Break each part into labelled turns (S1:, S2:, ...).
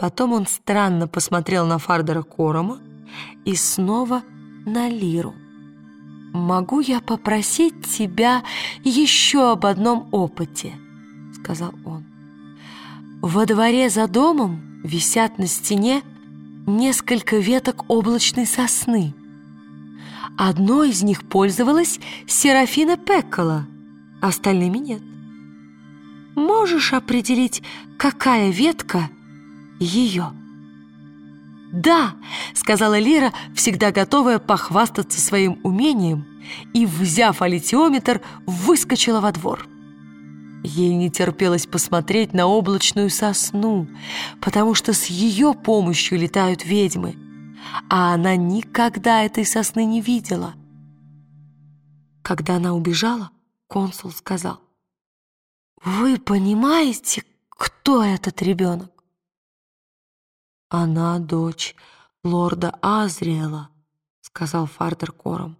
S1: Потом он странно посмотрел на Фардера Корома и снова на Лиру. «Могу я попросить тебя еще об одном опыте?» — сказал он. «Во дворе за домом висят на стене несколько веток облачной сосны. Одной из них пользовалась Серафина Пеккола, остальными нет. Можешь определить, какая ветка ее?» «Да!» — сказала Лира, всегда готовая похвастаться своим умением, и, взяв аллитиометр, выскочила во двор. Ей не терпелось посмотреть на облачную сосну, потому что с ее помощью летают ведьмы, а она никогда этой сосны не видела. Когда она убежала, консул сказал, «Вы понимаете, кто этот ребенок?» «Она дочь лорда Азриэла», — сказал Фардер кором,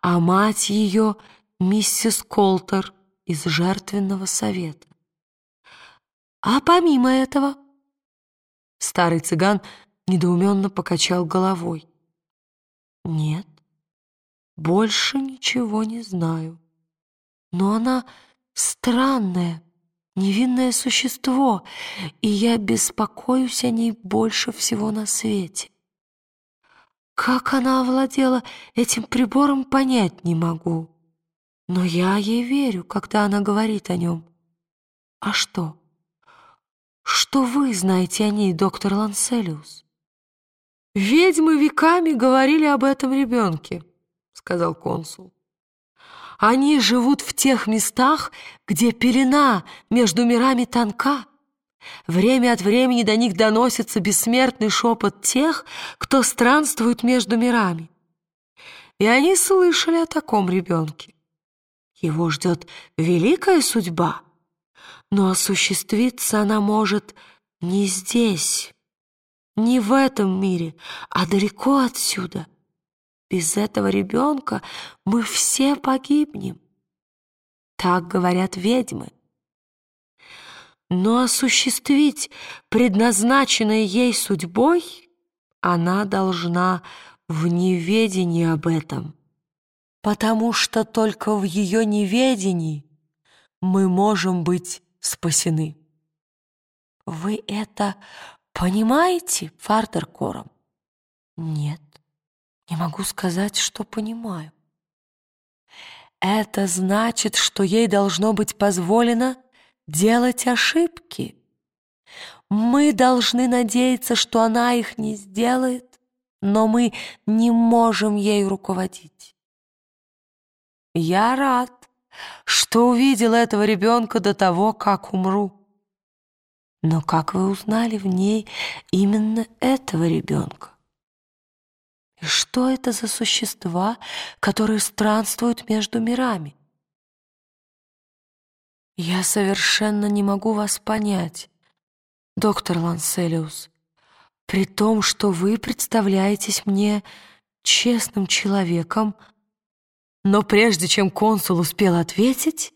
S1: «а мать ее — миссис Колтер из жертвенного совета». «А помимо этого?» Старый цыган недоуменно покачал головой. «Нет, больше ничего не знаю. Но она странная, невинное существо, и я беспокоюсь о ней больше всего на свете. Как она овладела этим прибором, понять не могу. Но я ей верю, когда она говорит о нем. А что? Что вы знаете о ней, доктор Ланселиус? «Ведьмы веками говорили об этом ребенке», — сказал консул. Они живут в тех местах, где пелена между мирами тонка. Время от времени до них доносится бессмертный шепот тех, кто странствует между мирами. И они слышали о таком ребенке. Его ждет великая судьба, но осуществиться она может не здесь, не в этом мире, а далеко отсюда. Без этого ребенка мы все погибнем. Так говорят ведьмы. Но осуществить предназначенное ей судьбой она должна в неведении об этом, потому что только в ее неведении мы можем быть спасены. Вы это понимаете, Кором? Нет. Не могу сказать, что понимаю. Это значит, что ей должно быть позволено делать ошибки. Мы должны надеяться, что она их не сделает, но мы не можем ей руководить. Я рад, что увидел этого ребенка до того, как умру. Но как вы узнали в ней именно этого ребенка? И что это за существа, которые странствуют между мирами? Я совершенно не могу вас понять, доктор Ланселиус, при том, что вы представляетесь мне честным человеком, но прежде чем консул успел ответить,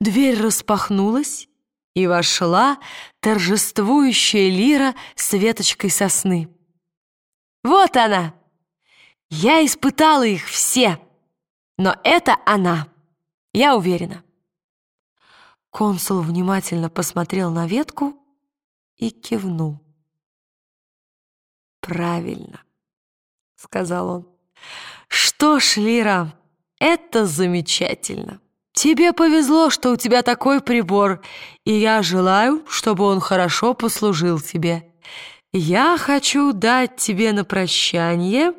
S1: дверь распахнулась, и вошла торжествующая лира с веточкой сосны. «Вот она!» Я испытала их все, но это она, я уверена. Консул внимательно посмотрел на ветку и кивнул. «Правильно», — сказал он. «Что ж, Лира, это замечательно. Тебе повезло, что у тебя такой прибор, и я желаю, чтобы он хорошо послужил тебе. Я хочу дать тебе на прощание...»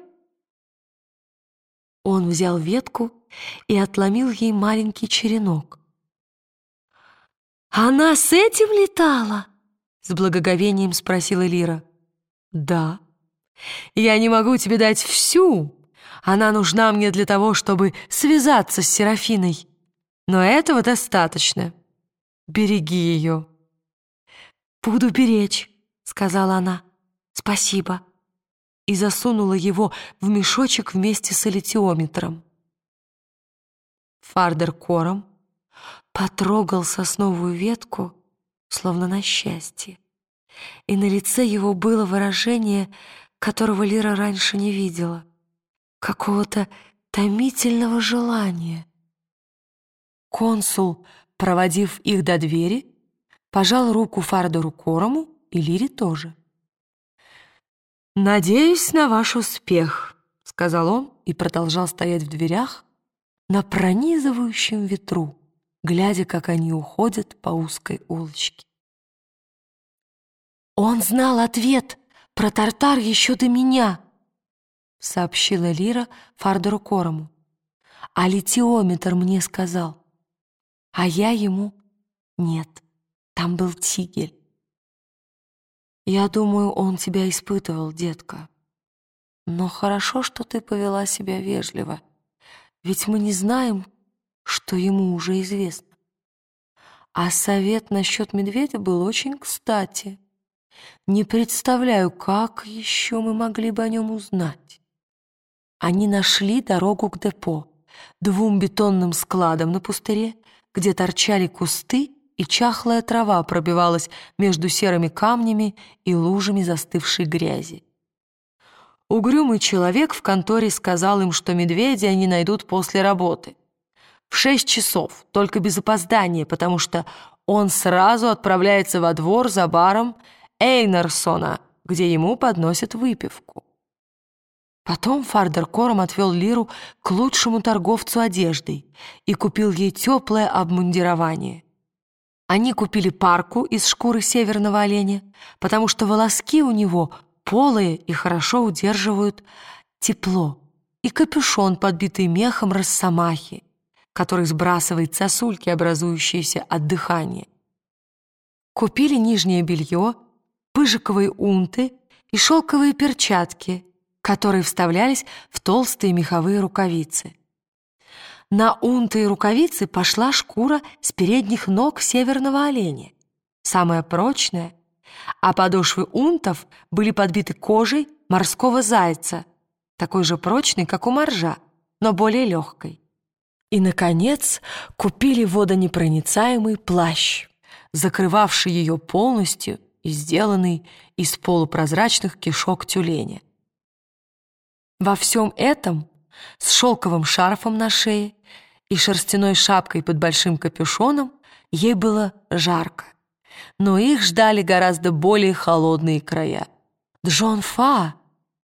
S1: Он взял ветку и отломил ей маленький черенок. «Она с этим летала?» — с благоговением спросила Лира. «Да. Я не могу тебе дать всю. Она нужна мне для того, чтобы связаться с Серафиной. Но этого достаточно. Береги ее». «Буду беречь», — сказала она. «Спасибо» и засунула его в мешочек вместе с аллитиометром. Фардер кором потрогал сосновую ветку, словно на счастье, и на лице его было выражение, которого Лира раньше не видела, какого-то томительного желания. Консул, проводив их до двери, пожал руку Фардору Корому и Лире тоже. «Надеюсь на ваш успех», — сказал он и продолжал стоять в дверях на пронизывающем ветру, глядя, как они уходят по узкой улочке. «Он знал ответ про Тартар еще до меня», — сообщила Лира Фардору Корому. «А литиометр мне сказал, а я ему нет, там был тигель». «Я думаю, он тебя испытывал, детка. Но хорошо, что ты повела себя вежливо, ведь мы не знаем, что ему уже известно. А совет насчет медведя был очень кстати. Не представляю, как еще мы могли бы о нем узнать. Они нашли дорогу к депо, двум бетонным складам на пустыре, где торчали кусты и чахлая трава пробивалась между серыми камнями и лужами застывшей грязи. Угрюмый человек в конторе сказал им, что медведя они найдут после работы. В шесть часов, только без опоздания, потому что он сразу отправляется во двор за баром Эйнерсона, где ему подносят выпивку. Потом Фардер Кором отвел Лиру к лучшему торговцу одеждой и купил ей теплое обмундирование — они купили парку из шкуры северного оленя, потому что волоски у него полые и хорошо удерживают тепло, и капюшон, подбитый мехом росомахи, который сбрасывает сосульки, образующиеся от дыхания. Купили нижнее белье, пыжиковые унты и шелковые перчатки, которые вставлялись в толстые меховые рукавицы. На унты и рукавицы пошла шкура с передних ног северного оленя, самая прочная, а подошвы унтов были подбиты кожей морского зайца, такой же прочной, как у моржа, но более легкой. И, наконец, купили водонепроницаемый плащ, закрывавший ее полностью и сделанный из полупрозрачных кишок тюленя. Во всем этом с шелковым шарфом на шее и шерстяной шапкой под большим капюшоном, ей было жарко. Но их ждали гораздо более холодные края. Джон Фа,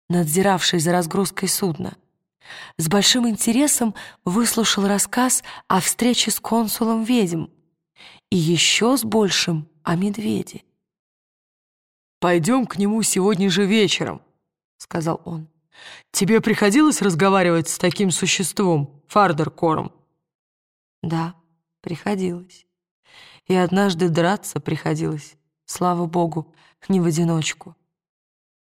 S1: надзиравший за разгрузкой судна, с большим интересом выслушал рассказ о встрече с консулом ведьм и еще с большим о медведе.
S2: «Пойдем к нему сегодня же вечером», — сказал он. Тебе приходилось разговаривать с таким существом, Фардер Кором?
S1: Да, приходилось. И однажды драться приходилось, слава богу, не в одиночку.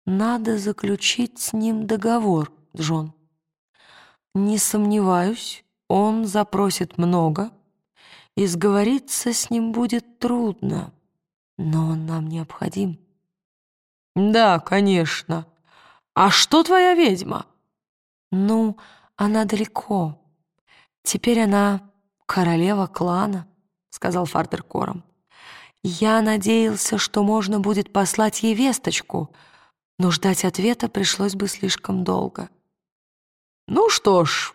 S1: Надо заключить с ним договор, Джон. Не сомневаюсь, он запросит много, и сговориться с ним будет трудно, но он нам необходим.
S2: Да, конечно, «А что твоя ведьма?»
S1: «Ну, она далеко. Теперь она королева клана», — сказал Фардер Кором. «Я надеялся, что можно будет послать ей весточку, но ждать ответа пришлось бы слишком долго».
S2: «Ну что ж,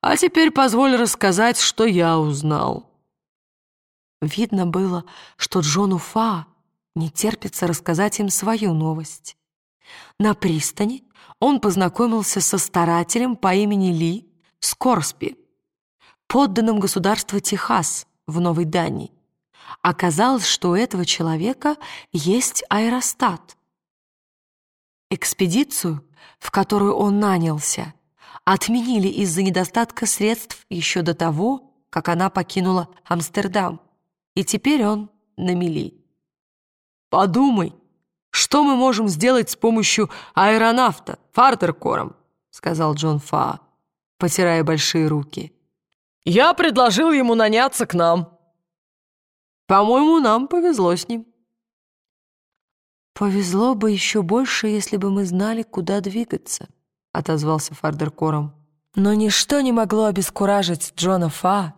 S2: а теперь позволь рассказать, что я узнал».
S1: Видно было, что Джону Фа не терпится рассказать им свою новость. На пристани он познакомился со старателем по имени Ли Скорспи, подданным государства Техас в Новой Дании. Оказалось, что у этого человека есть аэростат. Экспедицию, в которую он нанялся, отменили из-за недостатка средств еще до того, как она покинула Амстердам, и теперь он на мели.
S2: «Подумай», что мы можем сделать с помощью аэронавта, фартеркором?» — сказал Джон Фа, потирая большие руки. «Я предложил ему наняться к нам. По-моему, нам повезло с ним».
S1: «Повезло бы еще больше, если бы мы знали, куда двигаться», — отозвался Фардеркором. Но ничто не могло обескуражить Джона Фа,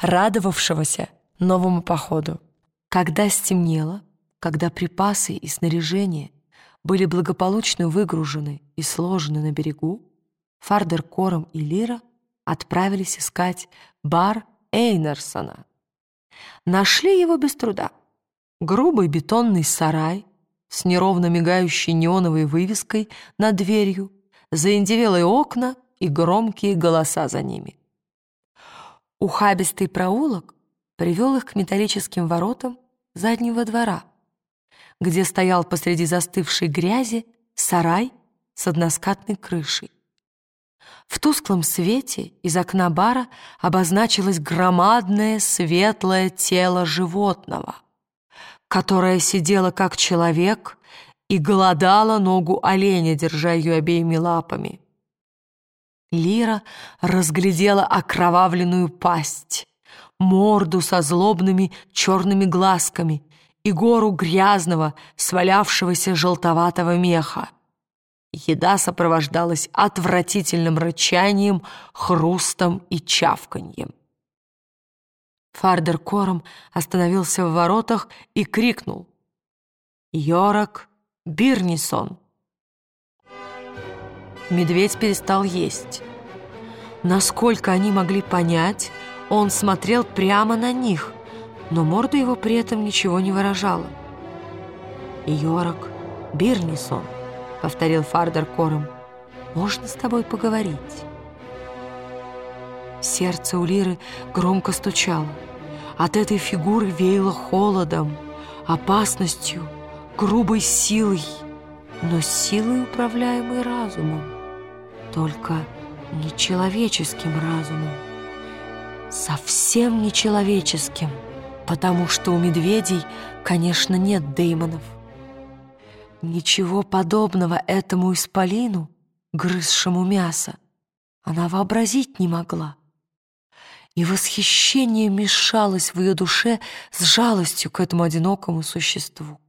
S1: радовавшегося новому походу. Когда стемнело, Когда припасы и снаряжение были благополучно выгружены и сложены на берегу, Фардер Кором и Лира отправились искать бар Эйнерсона. Нашли его без труда. Грубый бетонный сарай с неровно мигающей неоновой вывеской над дверью, заиндевелые окна и громкие голоса за ними. Ухабистый проулок привел их к металлическим воротам заднего двора, где стоял посреди застывшей грязи сарай с односкатной крышей. В тусклом свете из окна бара обозначилось громадное светлое тело животного, которое сидело как человек и голодало ногу оленя, держа ее обеими лапами. Лира разглядела окровавленную пасть, морду со злобными черными глазками и гору грязного, свалявшегося желтоватого меха. Еда сопровождалась отвратительным рычанием, хрустом и чавканьем. Фардер Кором остановился в воротах и крикнул «Йорак Бирнисон!» Медведь перестал есть. Насколько они могли понять, он смотрел прямо на них, но морда его при этом ничего не выражала. «Йорак Бирнисон!» — повторил Фардер кором. «Можно с тобой поговорить?» Сердце у Лиры громко стучало. От этой фигуры веяло холодом, опасностью, грубой силой, но силой, управляемой разумом. Только нечеловеческим разумом. Совсем нечеловеческим, потому что у медведей, конечно, нет деймонов. Ничего подобного этому исполину, грызшему мясо, она вообразить не могла. И восхищение мешалось в ее душе с жалостью к этому одинокому существу.